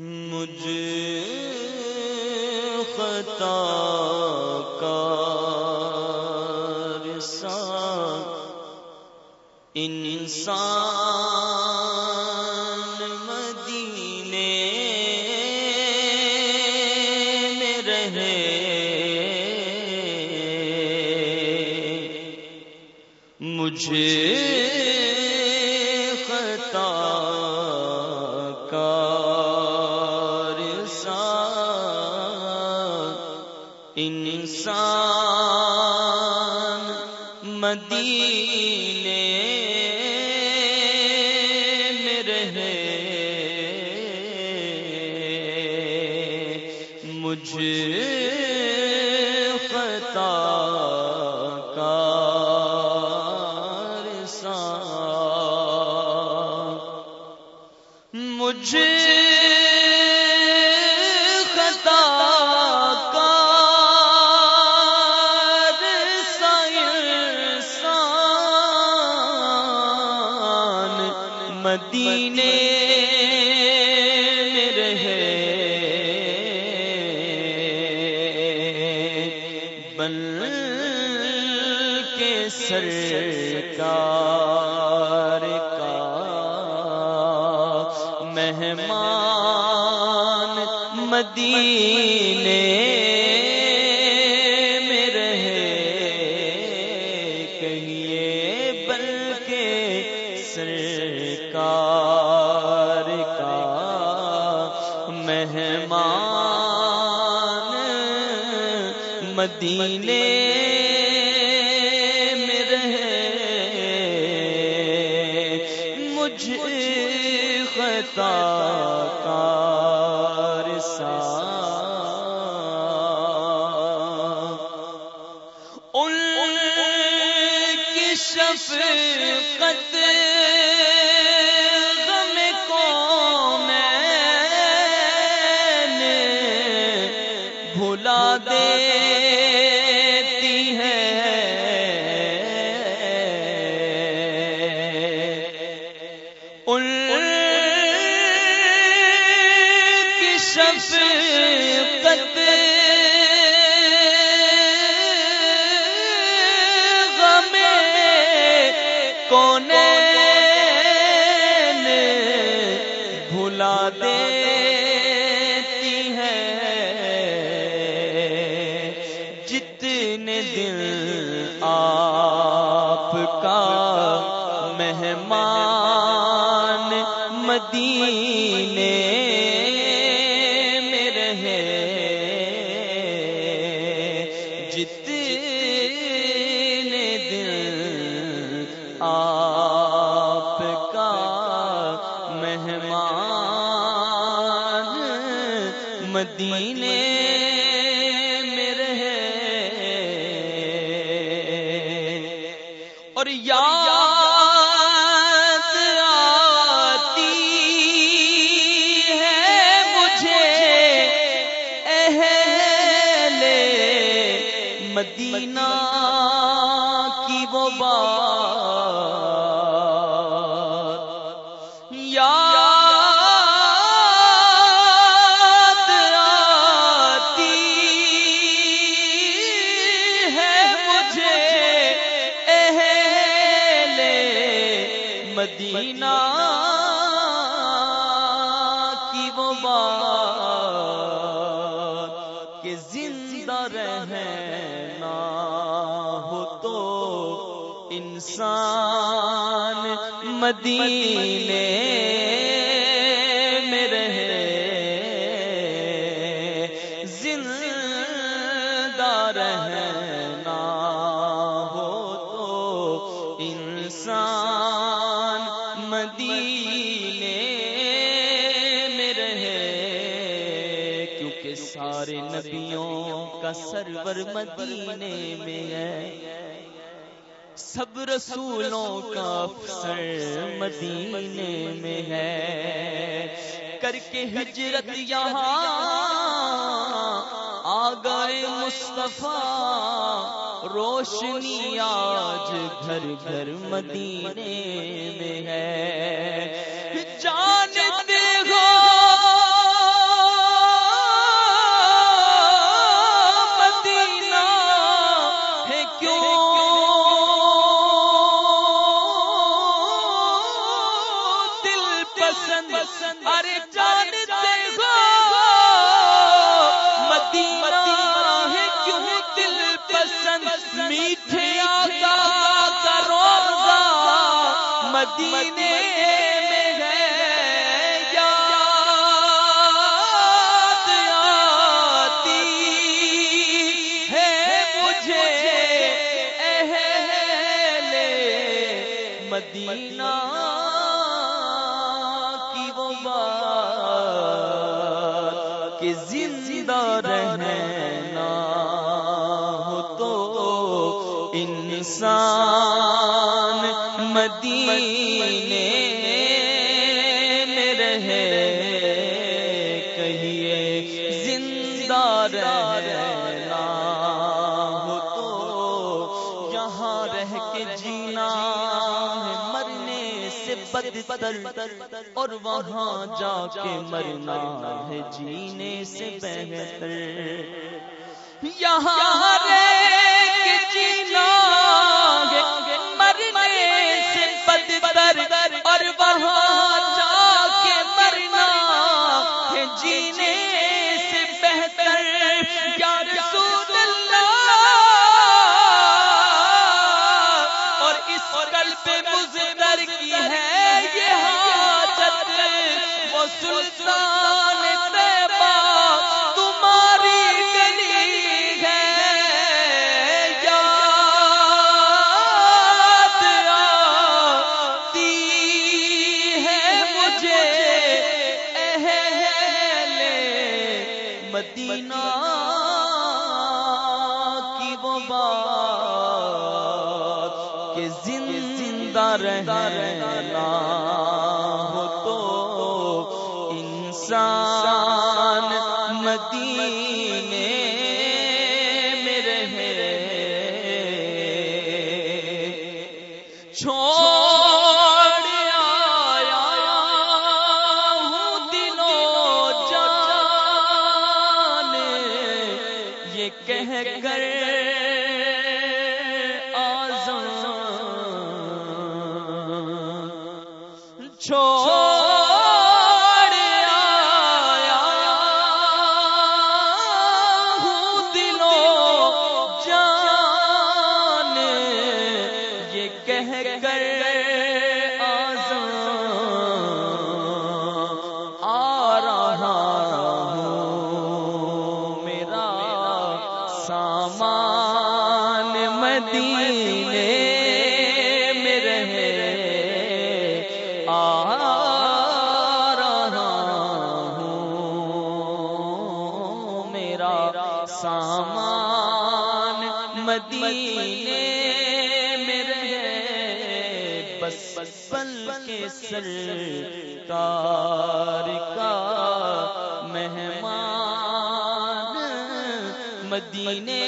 مجھ خطا کا انسان مدینے میں رہے۔ مجھے مدینے میں رہے۔ مجھے خطا کا مجھے مدینے میں رہے۔ بن کے سرکار کا مہمان مدینے میں رہے۔ کہیے بن سر مدینے میں رہے۔ مجھ خطا کار سا ان کی شفقت دیتی مدینے میں رہے۔ جتنے دل آپ کا مہمان مدینے میں رہے۔ اور یاد مدینہ کی وہ بات یاد آتی ہے مجھے اہل مدینہ رہنا ہو تو انسان مدینے سرور مدینے میں ہے۔ سب رسولوں کا افسر مدینے میں ہے۔ کر کے ہجرت یہاں۔ آ گئے مصطفیٰ۔ روشنی آج گھر گھر مدینے میں ہے۔ جانتے ارے جانتے ہو۔ مدینہ ہے کیوں دل پسند؟ میٹھے آقا کا روزہ۔ مدینے بات کہ زندہ رہنا ہو تو انسان مدینے میں رہے کہیے زندہ رہنا بدل اور وہاں جا کے مرنا ہے جینے سے بہتر۔ یہاں جینا بات کہ زندہ رہنا چھوڑ جان یہ کہہ کر مدینے میں رہے۔ بس پل کے سرکار کا مہمان مدینے